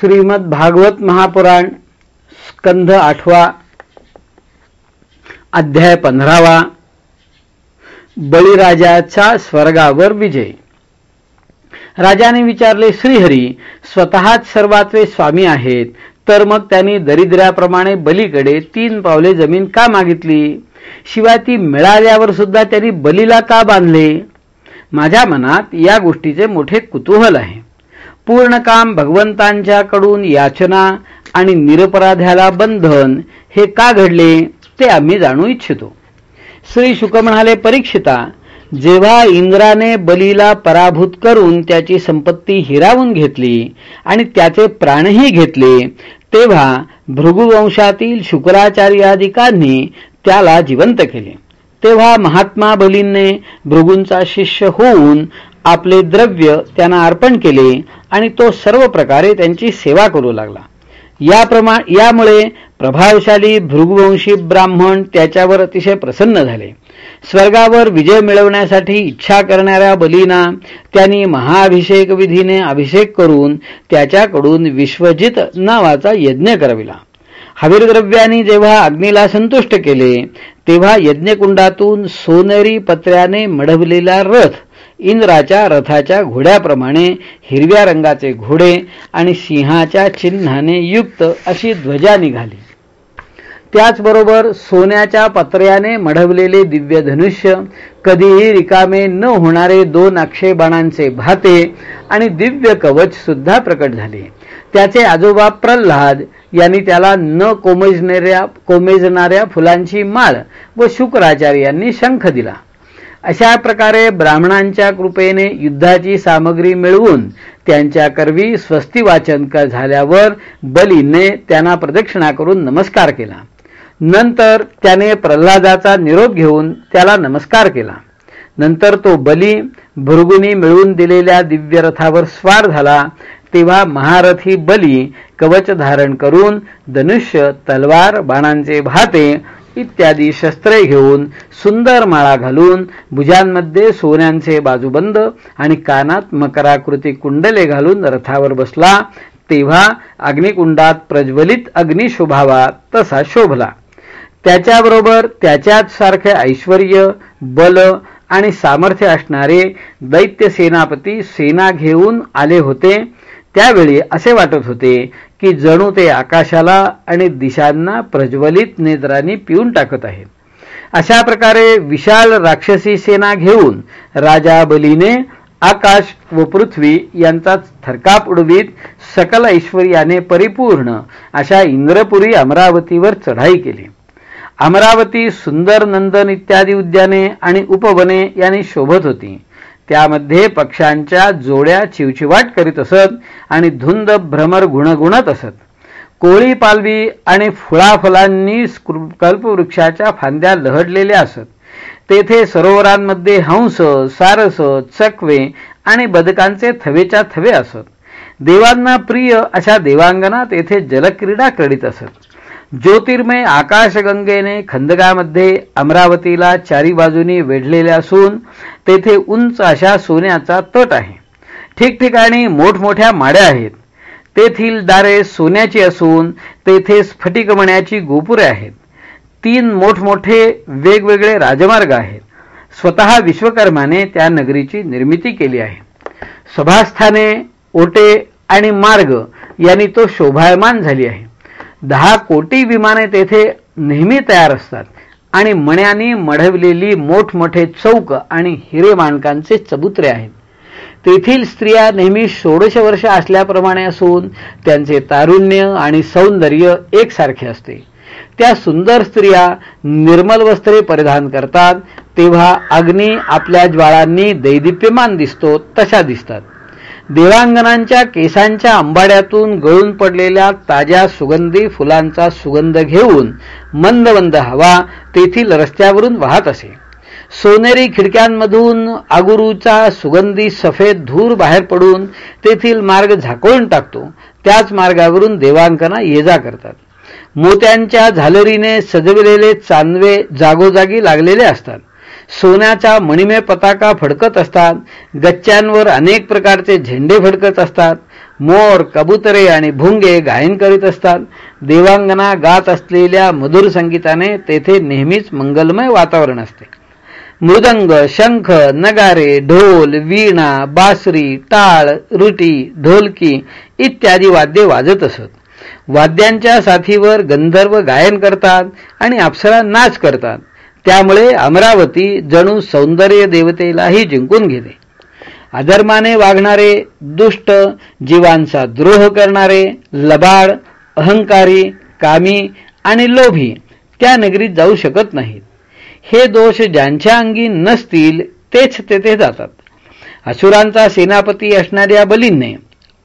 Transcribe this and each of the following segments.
श्रीमद भागवत महापुराण स्कंध आठवा अध्याय पंधरावा बळीराजाचा स्वर्गावर विजय. राजाने विचारले श्रीहरी स्वतःच सर्वात्वे स्वामी आहेत तर मग त्यांनी दरिद्र्याप्रमाणे बलीकडे तीन पावले जमीन का मागितली? शिवाय ती मिळाल्यावर सुद्धा त्यांनी बलीला का बांधले? माझ्या मनात या गोष्टीचे मोठे कुतूहल आहे. पूर्ण काम भगवंतांच्याकडून याचना आणि निरपराध्याला बंधन हे का घडले ते आम्ही जाणू इच्छितो. श्री शुक म्हणाले परीक्षिता जेव्हा इंद्राने बलीला पराभूत करून त्याची संपत्ती हिरावून घेतली आणि त्याचे प्राणही घेतले तेव्हा भृगुवंशातील शुक्राचार्यादिकांनी त्याला जिवंत केले. तेव्हा महात्मा बलींने भृगूंचा शिष्य होऊन आपले द्रव्य त्यांना अर्पण केले आणि तो सर्व प्रकारे त्यांची सेवा करू लागला. याप्रमा यामुळे प्रभावशाली भृगुवंशी ब्राह्मण त्याच्यावर अतिशय प्रसन्न झाले. स्वर्गावर विजय मिळवण्यासाठी इच्छा करणाऱ्या बलीना त्यांनी महाअभिषेक विधीने अभिषेक करून त्याच्याकडून विश्वजित नावाचा यज्ञ करविला. हवीरद्रव्यांनी जेव्हा अग्नीला संतुष्ट केले तेव्हा यज्ञकुंडातून सोनेरी पत्र्याने मढवलेला रथ इंद्राच्या रथाच्या घोड्याप्रमाणे हिरव्या रंगाचे घोडे आणि सिंहाच्या चिन्हाने युक्त अशी ध्वजा निघाली. त्याचबरोबर सोन्याच्या पत्र्याने मढवलेले दिव्य धनुष्य कधीही रिकामे न होणारे दोन अक्षय बाणांचे भाते आणि दिव्य कवच सुद्धा प्रकट झाले. त्याचे आजोबा प्रल्हाद यांनी त्याला न कोमेजणाऱ्या कोमेजणाऱ्या फुलांची माळ व शुक्राचार्यांनी शंख दिला. अशा प्रकारे ब्राह्मणांच्या कृपेने युद्धाची सामग्री मिळवून त्यांच्या करवी स्वस्ती वाचन झाल्यावर बलीने त्यांना प्रदक्षिणा करून नमस्कार केला. नंतर त्याने प्रल्हादाचा निरोप घेऊन त्याला नमस्कार केला. नंतर तो बली भृगुनी मिळवून दिलेल्या दिव्यरथावर स्वार झाला. तेव्हा महारथी बली कवच धारण करून धनुष्य तलवार बाणांचे भाते इत्यादी शस्त्रे घेऊन सुंदर माळा घालून भुजांमध्ये सोन्यांचे बाजूबंद आणि कानात मकराकृती कुंडले घालून रथावर बसला तेव्हा अग्निकुंडात प्रज्वलित अग्नी शोभावा तसा शोभला. त्याच्याबरोबर त्याच्याच सारखे ऐश्वर बल आणि सामर्थ्य असणारे दैत्य सेनापती सेना घेऊन आले होते. त्यावेळी असे वाटत होते की जणू ते आकाशाला आणि दिशांना प्रज्वलित नेत्रांनी पिऊन टाकत आहेत. अशा प्रकारे विशाल राक्षसी सेना घेऊन राजा बलीने आकाश व पृथ्वी यांचा थरकाप उडवीत सकल ऐश्वर्याने परिपूर्ण अशा इंद्रपुरी अमरावतीवर चढाई केली. अमरावती सुंदर नंदन इत्यादी उद्याने आणि उपवने यांनी शोभत होती. त्यामध्ये पक्ष्यांच्या जोड्या चिवचिवाट करीत असत आणि धुंद भ्रमर गुणगुणत असत. कोळी पालवी आणि फुळाफुलांनी कल्पवृक्षाच्या फांद्या लहडलेल्या असत. तेथे सरोवरांमध्ये हंस सारस चकवे आणि बदकांचे थवेच्या थवे असत. देवांना प्रिय अशा देवांगना तेथे जलक्रीडा करीत असत. ज्योतिर्मय आकाशगंगेने खंदगामध्ये अमरावतीला चारी बाजूनी वेढलेले असून तेथे उंच अशा सोन्याचा तट आहे. ठिकठिकाणी मोठमोठ्या माड्या आहेत. तेथील दारे सोन्याची असून तेथे स्फटिकमण्याची गोपुरे आहेत. तीन मोठमोठे वेगवेगळे राजमार्ग आहेत. स्वतः विश्वकर्माने त्या नगरीची निर्मिती केली आहे. सभास्थाने ओटे आणि मार्ग यांनी तो शोभायमान झाली आहे. दहा कोटी विमाने तेथे नेहमी तयार असतात आणि मण्यानी मढवलेली मोठमोठे चौक आणि हिरे माणकांचे चबुत्रे आहेत. तेथील स्त्रिया नेहमी षोडश वर्ष असल्याप्रमाणे असून त्यांचे तारुण्य आणि सौंदर्य एकसारखे असते. त्या सुंदर स्त्रिया निर्मल वस्त्रे परिधान करतात तेव्हा अग्नी आपल्या ज्वाळांनी दैदिप्यमान दिसतो तशा दिसतात. देवांगनांच्या केसांच्या अंबाड्यातून गळून पडलेल्या ताज्या सुगंधी फुलांचा सुगंध घेऊन मंद मंद हवा तेथील रस्त्यावरून वाहत असे. सोनेरी खिडक्यांमधून आगुरूचा सुगंधी सफेद धूर बाहेर पडून तेथील मार्ग झाकळून टाकतो. त्याच मार्गावरून देवांकना ये जा करतात. मोत्यांच्या झालरीने सजविलेले चांदवे जागोजागी लागलेले असतात. सोन्याचा मणिमय पताका फडकत असतात गच्च्यांवर अनेक प्रकारचे झेंडे फडकत असतात मोर कबुतरे आणि भुंगे गायन करीत असतात देवांगना गात असलेल्या मधुर संगीताने तेथे नेहमीच मंगलमय वातावरण असते. मृदंग शंख नगारे ढोल वीणा बासरी टाळ रुटी ढोलकी इत्यादी वाद्ये वाजत असत. वाद्यांच्या साथीवर गंधर्व गायन करतात आणि अप्सरा नाच करतात. त्यामुळे अमरावती जणू सौंदर्य देवतेलाही जिंकून घेते. अधर्माने वागणारे दुष्ट जीवांचा द्रोह करणारे लबाड अहंकारी कामी आणि लोभी त्या नगरीत जाऊ शकत नाहीत. हे दोष ज्यांच्या अंगी नसतील तेच तेथे जातात. असुरांचा सेनापती असणाऱ्या बलींने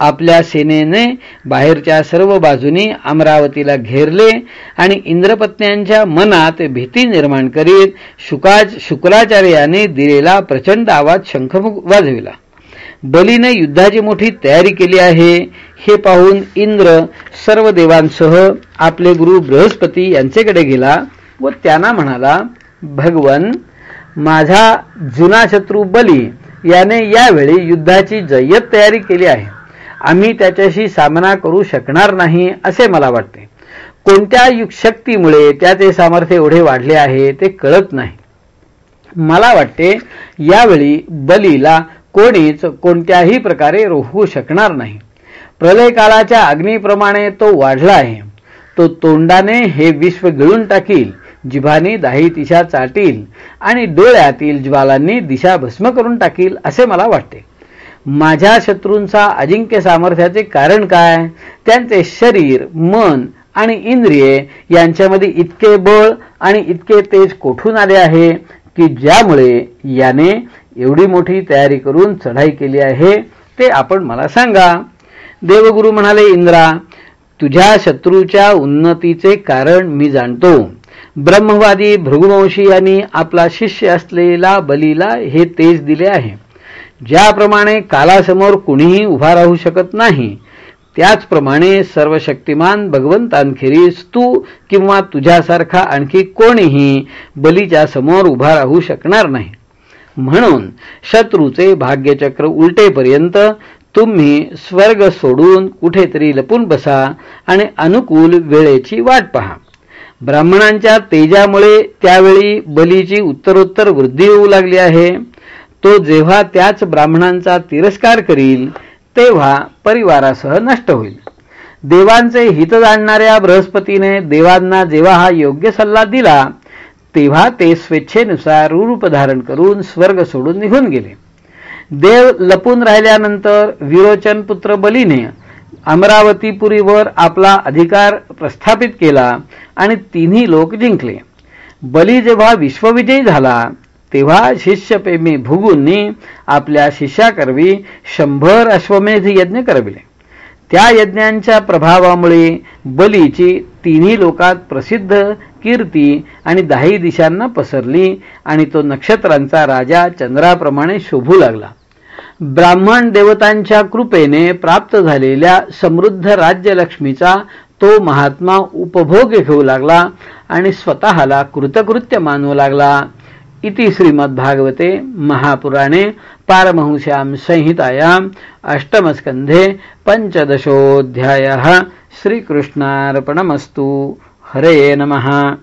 आपल्या सेनेने बाहेरच्या सर्व बाजूनी अमरावतीला घेरले आणि इंद्रपत्न्यांच्या मनात भीती निर्माण करीत शुकाच शुक्राचार्याने दिलेला प्रचंड आवाज शंखमुख वाजविला. बलीने युद्धाची मोठी तयारी केली आहे. हे पाहून इंद्र सर्व देवांसह आपले गुरु बृहस्पती यांचेकडे गेला व त्यांना म्हणाला भगवन माझा जुना शत्रू बली याने यावेळी युद्धाची जय्यत तयारी केली आहे. आम्ही त्याच्याशी सामना करू शकणार नाही असे मला वाटते. कोणत्या शक्तीमुळे त्याचे सामर्थ्य एवढे वाढले आहे ते कळत नाही. मला वाटते यावेळी बलीला कोणीच कोणत्याही प्रकारे रोखू शकणार नाही. प्रलय काळाच्या अग्नीप्रमाणे तो वाढला आहे. तो तोंडाने हे विश्व गिळून टाकील जिभानी दाही दिशा चाटील आणि डोळ्यातील ज्वालांनी दिशा भस्म करून टाकील असे मला वाटते. माझ्या शत्रूंचा अजिंक्य सामर्थ्याचे कारण काय? त्यांचे शरीर मन आणि इंद्रिये यांच्यामध्ये इतके बळ आणि इतके तेज कोठून आले आहे की ज्यामुळे याने एवढी मोठी तयारी करून चढाई केली आहे? ते आपण मला सांगा. देवगुरु म्हणाले इंद्रा तुझ्या शत्रूच्या उन्नतीचे कारण मी जाणतो. ब्रह्मवादी भृगुवंशी यांनी आपला शिष्य असलेला बलीला हे तेज दिले आहे. ज्याप्रमाणे कालासमोर कुणीही उभा राहू शकत नाही त्याचप्रमाणे सर्व शक्तिमान भगवंतांखेरीस तू किंवा तुझ्यासारखा आणखी कोणीही बलीच्या समोर उभा राहू शकणार नाही. म्हणून शत्रूचे भाग्यचक्र उलटेपर्यंत तुम्ही स्वर्ग सोडून कुठेतरी लपून बसा आणि अनुकूल वेळेची वाट पहा. ब्राह्मणांच्या तेजामुळे त्यावेळी बलीची उत्तरोत्तर वृद्धी होऊ लागली आहे. तो जेव्हा त्याच ब्राह्मणांचा तिरस्कार करील तेव्हा परिवारासह नष्ट होईल. देवांचे हित जाणणाऱ्या बृहस्पतीने देवांना जेव्हा हा योग्य सल्ला दिला तेव्हा ते स्वेच्छेनुसार रूप धारण करून स्वर्ग सोडून निघून गेले. देव लपून राहिल्यानंतर विरोचन पुत्र बलीने अमरावतीपुरीवर आपला अधिकार प्रस्थापित केला आणि तिन्ही लोक जिंकले. बली जेव्हा विश्वविजयी झाला तेव्हा शिष्यप्रेमी भुगूंनी आपल्या शिष्याकरवी शंभर अश्वमेध यज्ञ करविले. त्या यज्ञांच्या प्रभावामुळे बलीची तिन्ही लोकात प्रसिद्ध कीर्ती आणि दाही दिशांना पसरली आणि तो नक्षत्रांचा राजा चंद्राप्रमाणे शोभू लागला. ब्राह्मण देवतांच्या कृपेने प्राप्त झालेल्या समृद्ध राज्यलक्ष्मीचा तो महात्मा उपभोग घेऊ लागला आणि स्वतःला कृतकृत्य मानू लागला. इति श्रीमद्भागवते महापुराणे पारमहंस्यां संहितायाम् अष्टमस्कन्धे पञ्चदशोऽध्यायः श्रीकृष्णार्पणमस्तु। हरे नमः।